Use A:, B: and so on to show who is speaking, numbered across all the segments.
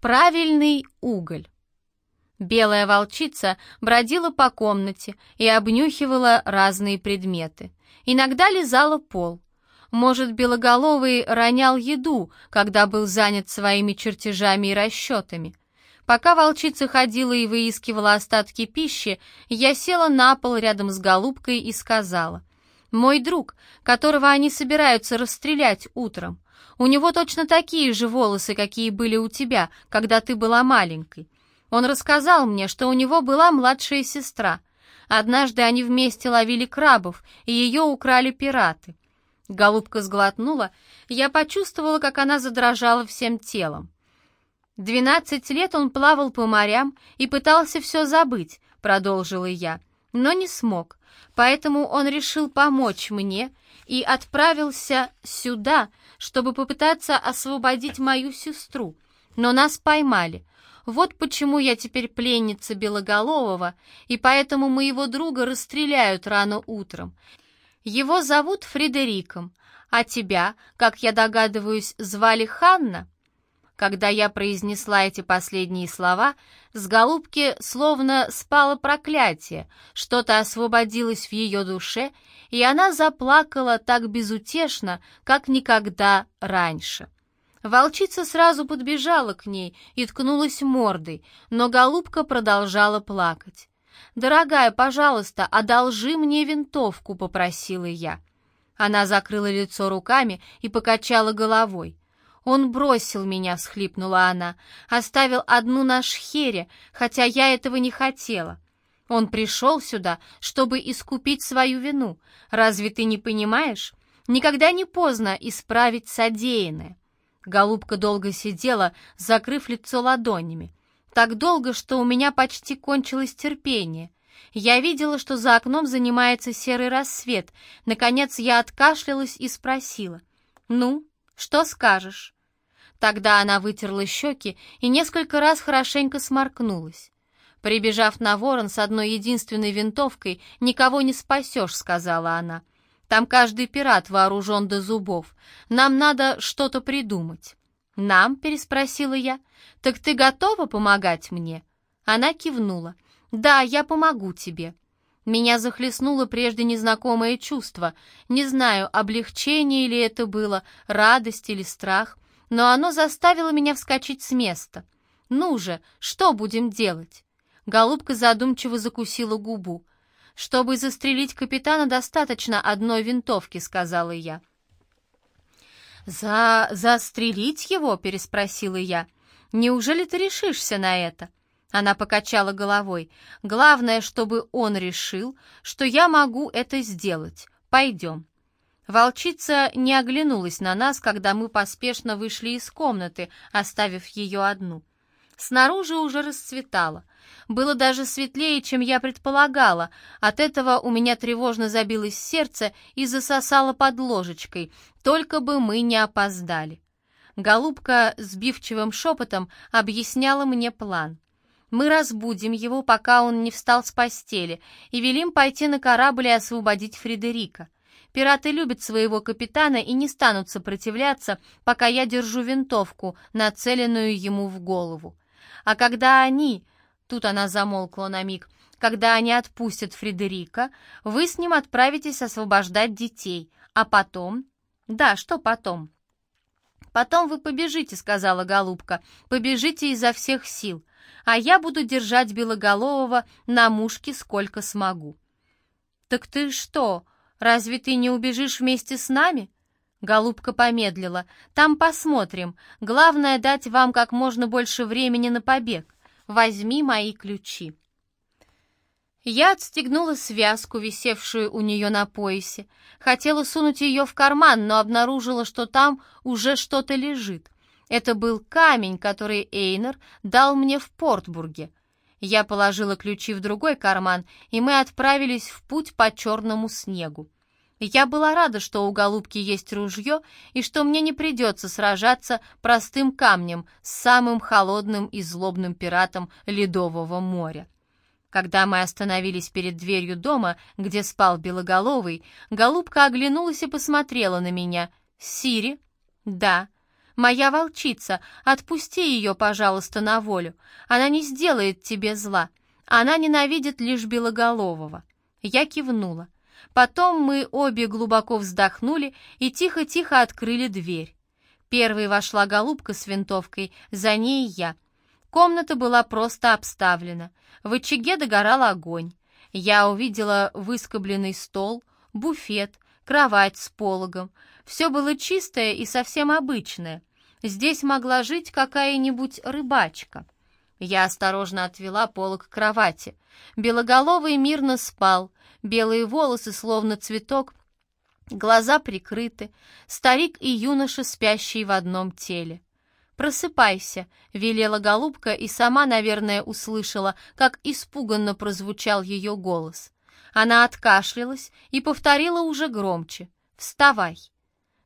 A: Правильный уголь. Белая волчица бродила по комнате и обнюхивала разные предметы. Иногда лизала пол. Может, Белоголовый ронял еду, когда был занят своими чертежами и расчетами. Пока волчица ходила и выискивала остатки пищи, я села на пол рядом с голубкой и сказала, «Мой друг, которого они собираются расстрелять утром, у него точно такие же волосы, какие были у тебя, когда ты была маленькой. Он рассказал мне, что у него была младшая сестра. Однажды они вместе ловили крабов, и ее украли пираты. Голубка сглотнула, я почувствовала, как она задрожала всем телом. «Двенадцать лет он плавал по морям и пытался все забыть», — продолжила я, — «но не смог, поэтому он решил помочь мне и отправился сюда, чтобы попытаться освободить мою сестру, но нас поймали. Вот почему я теперь пленница Белоголового, и поэтому моего друга расстреляют рано утром. Его зовут Фредериком, а тебя, как я догадываюсь, звали Ханна?» Когда я произнесла эти последние слова, с голубки словно спало проклятие, что-то освободилось в ее душе, и она заплакала так безутешно, как никогда раньше. Волчица сразу подбежала к ней и ткнулась мордой, но голубка продолжала плакать. «Дорогая, пожалуйста, одолжи мне винтовку», — попросила я. Она закрыла лицо руками и покачала головой. «Он бросил меня», — всхлипнула она, — «оставил одну на шхере, хотя я этого не хотела. Он пришел сюда, чтобы искупить свою вину. Разве ты не понимаешь? Никогда не поздно исправить содеянное». Голубка долго сидела, закрыв лицо ладонями. Так долго, что у меня почти кончилось терпение. Я видела, что за окном занимается серый рассвет. Наконец я откашлялась и спросила. «Ну, что скажешь?» Тогда она вытерла щеки и несколько раз хорошенько сморкнулась. «Прибежав на ворон с одной единственной винтовкой, никого не спасешь», — сказала она. «Там каждый пират вооружен до зубов. Нам надо что-то придумать». «Нам?» — переспросила я. «Так ты готова помогать мне?» Она кивнула. «Да, я помогу тебе». Меня захлестнуло прежде незнакомое чувство. Не знаю, облегчение ли это было, радость или страх но оно заставило меня вскочить с места. «Ну же, что будем делать?» Голубка задумчиво закусила губу. «Чтобы застрелить капитана, достаточно одной винтовки», — сказала я. «За... застрелить его?» — переспросила я. «Неужели ты решишься на это?» Она покачала головой. «Главное, чтобы он решил, что я могу это сделать. Пойдем». Волчица не оглянулась на нас, когда мы поспешно вышли из комнаты, оставив ее одну. Снаружи уже расцветало. Было даже светлее, чем я предполагала. От этого у меня тревожно забилось сердце и засосало под ложечкой. Только бы мы не опоздали. Голубка сбивчивым шепотом объясняла мне план. Мы разбудим его, пока он не встал с постели, и велим пойти на корабль и освободить Фредерика. Пираты любят своего капитана и не станут сопротивляться, пока я держу винтовку, нацеленную ему в голову. А когда они... Тут она замолкла на миг. Когда они отпустят Фредерика, вы с ним отправитесь освобождать детей. А потом... Да, что потом? Потом вы побежите, сказала голубка. Побежите изо всех сил. А я буду держать Белоголового на мушке сколько смогу. Так ты что, Разве ты не убежишь вместе с нами?» Голубка помедлила. «Там посмотрим. Главное дать вам как можно больше времени на побег. Возьми мои ключи». Я отстегнула связку, висевшую у нее на поясе. Хотела сунуть ее в карман, но обнаружила, что там уже что-то лежит. Это был камень, который Эйнер дал мне в Портбурге. Я положила ключи в другой карман, и мы отправились в путь по черному снегу. Я была рада, что у голубки есть ружье, и что мне не придется сражаться простым камнем с самым холодным и злобным пиратом Ледового моря. Когда мы остановились перед дверью дома, где спал Белоголовый, голубка оглянулась и посмотрела на меня. «Сири?» «Да». «Моя волчица, отпусти ее, пожалуйста, на волю. Она не сделает тебе зла. Она ненавидит лишь Белоголового». Я кивнула. Потом мы обе глубоко вздохнули и тихо-тихо открыли дверь. Первой вошла голубка с винтовкой, за ней я. Комната была просто обставлена. В очаге догорал огонь. Я увидела выскобленный стол, буфет, кровать с пологом. Все было чистое и совсем обычное. Здесь могла жить какая-нибудь рыбачка. Я осторожно отвела полог к кровати. Белоголовый мирно спал, белые волосы, словно цветок, глаза прикрыты, старик и юноша, спящие в одном теле. «Просыпайся», — велела голубка и сама, наверное, услышала, как испуганно прозвучал ее голос. Она откашлялась и повторила уже громче. «Вставай!»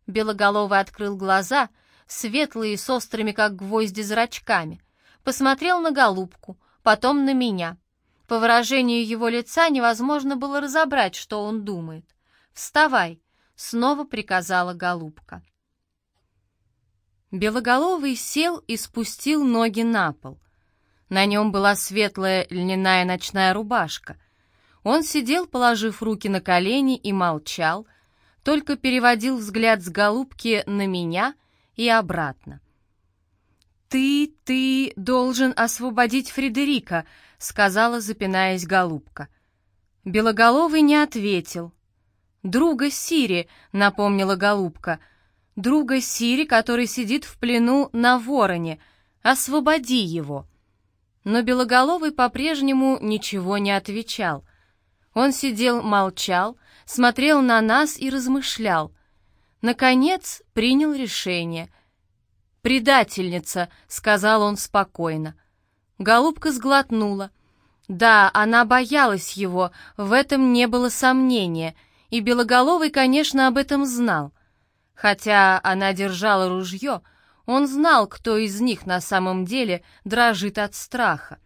A: Белоголовый открыл глаза, светлые, с острыми, как гвозди, зрачками. Посмотрел на голубку, потом на меня. По выражению его лица невозможно было разобрать, что он думает. «Вставай!» — снова приказала голубка. Белоголовый сел и спустил ноги на пол. На нем была светлая льняная ночная рубашка. Он сидел, положив руки на колени, и молчал, только переводил взгляд с голубки на меня и обратно. «Ты, ты должен освободить Фредерика», — сказала, запинаясь голубка. Белоголовый не ответил. «Друга Сири», — напомнила голубка, — друга Сири, который сидит в плену на вороне. Освободи его!» Но Белоголовый по-прежнему ничего не отвечал. Он сидел, молчал, смотрел на нас и размышлял. Наконец принял решение. «Предательница», — сказал он спокойно. Голубка сглотнула. Да, она боялась его, в этом не было сомнения, и Белоголовый, конечно, об этом знал. Хотя она держала ружье, он знал, кто из них на самом деле дрожит от страха.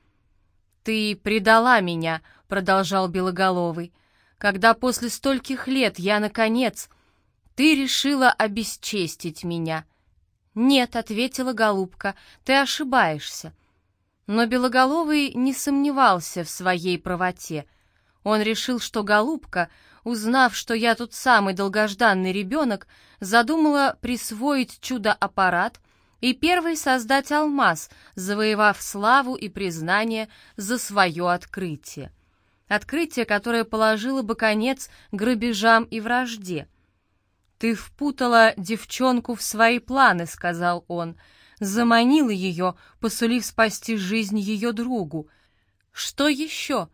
A: «Ты предала меня», — продолжал Белоголовый, «когда после стольких лет я, наконец, ты решила обесчестить меня». «Нет», — ответила голубка, — «ты ошибаешься». Но Белоголовый не сомневался в своей правоте. Он решил, что голубка узнав, что я тут самый долгожданный ребенок, задумала присвоить чудо-аппарат и первый создать алмаз, завоевав славу и признание за свое открытие. Открытие, которое положило бы конец грабежам и вражде. «Ты впутала девчонку в свои планы», — сказал он, — заманила ее, посулив спасти жизнь ее другу. «Что еще?»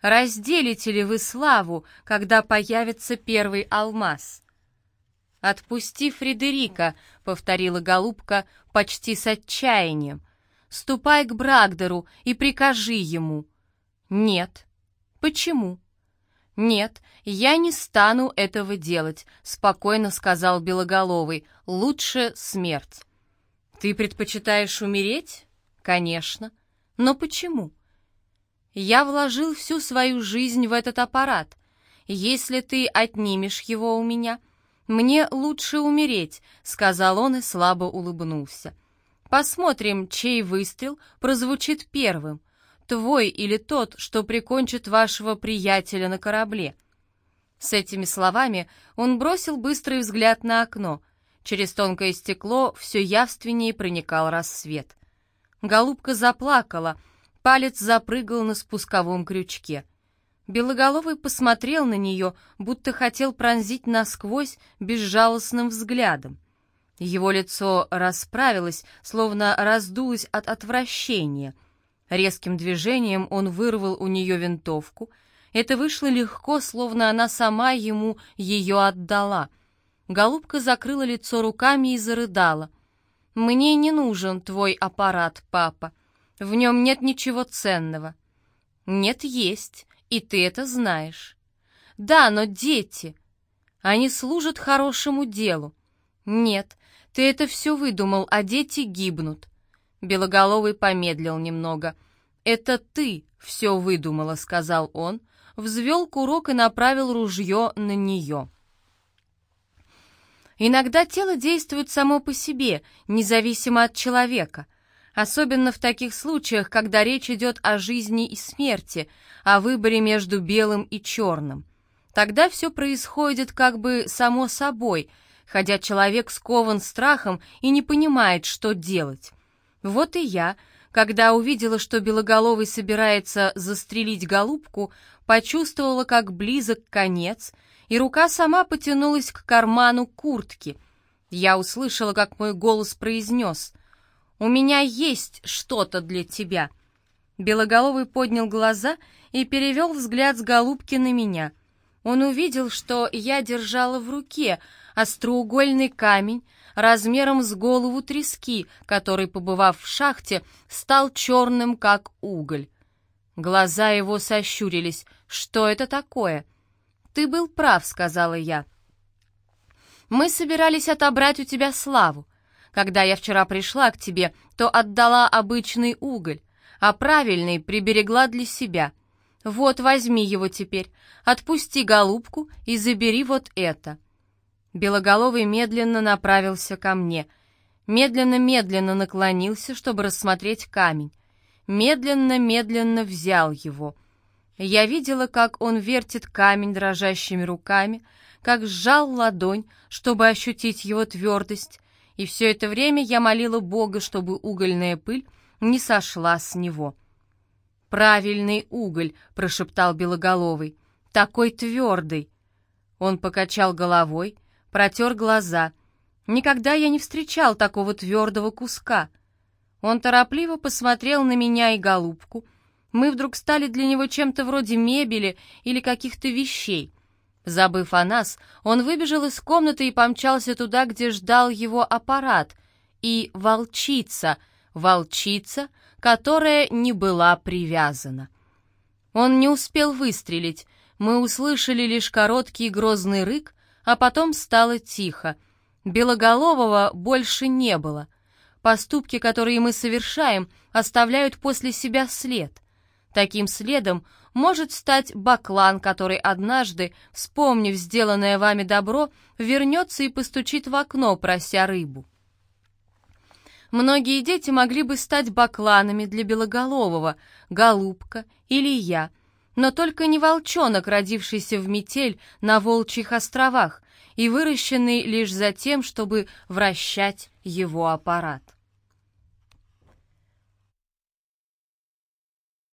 A: Разделите ли вы славу, когда появится первый алмаз?» «Отпусти Фредерика», — повторила голубка почти с отчаянием. «Ступай к Брагдеру и прикажи ему». «Нет». «Почему?» «Нет, я не стану этого делать», — спокойно сказал Белоголовый. «Лучше смерть». «Ты предпочитаешь умереть?» «Конечно». «Но почему?» Я вложил всю свою жизнь в этот аппарат. Если ты отнимешь его у меня, мне лучше умереть», — сказал он и слабо улыбнулся. «Посмотрим, чей выстрел прозвучит первым, твой или тот, что прикончит вашего приятеля на корабле». С этими словами он бросил быстрый взгляд на окно. Через тонкое стекло все явственнее проникал рассвет. Голубка заплакала — Палец запрыгал на спусковом крючке. Белоголовый посмотрел на нее, будто хотел пронзить насквозь безжалостным взглядом. Его лицо расправилось, словно раздулось от отвращения. Резким движением он вырвал у нее винтовку. Это вышло легко, словно она сама ему ее отдала. Голубка закрыла лицо руками и зарыдала. «Мне не нужен твой аппарат, папа. В нем нет ничего ценного. Нет, есть, и ты это знаешь. Да, но дети. Они служат хорошему делу. Нет, ты это все выдумал, а дети гибнут. Белоголовый помедлил немного. «Это ты все выдумала», — сказал он, взвел курок и направил ружье на нее. Иногда тело действует само по себе, независимо от человека, особенно в таких случаях, когда речь идет о жизни и смерти, о выборе между белым и черным. Тогда все происходит как бы само собой, хотя человек скован страхом и не понимает, что делать. Вот и я, когда увидела, что Белоголовый собирается застрелить голубку, почувствовала, как близок конец, и рука сама потянулась к карману куртки. Я услышала, как мой голос произнес «У меня есть что-то для тебя». Белоголовый поднял глаза и перевел взгляд с голубки на меня. Он увидел, что я держала в руке остроугольный камень размером с голову трески, который, побывав в шахте, стал черным, как уголь. Глаза его сощурились. «Что это такое?» «Ты был прав», — сказала я. «Мы собирались отобрать у тебя славу. Когда я вчера пришла к тебе, то отдала обычный уголь, а правильный приберегла для себя. Вот, возьми его теперь, отпусти голубку и забери вот это». Белоголовый медленно направился ко мне. Медленно-медленно наклонился, чтобы рассмотреть камень медленно-медленно взял его. Я видела, как он вертит камень дрожащими руками, как сжал ладонь, чтобы ощутить его твердость, и все это время я молила Бога, чтобы угольная пыль не сошла с него. «Правильный уголь», — прошептал Белоголовый, — «такой твердый». Он покачал головой, протер глаза. «Никогда я не встречал такого твердого куска». Он торопливо посмотрел на меня и голубку. Мы вдруг стали для него чем-то вроде мебели или каких-то вещей. Забыв о нас, он выбежал из комнаты и помчался туда, где ждал его аппарат. И волчица, волчица, которая не была привязана. Он не успел выстрелить. Мы услышали лишь короткий грозный рык, а потом стало тихо. Белоголового больше не было — Поступки, которые мы совершаем, оставляют после себя след. Таким следом может стать баклан, который однажды, вспомнив сделанное вами добро, вернется и постучит в окно, прося рыбу. Многие дети могли бы стать бакланами для Белоголового, Голубка или я, но только не волчонок, родившийся в метель на Волчьих островах и выращенный лишь за тем, чтобы вращать его аппарат.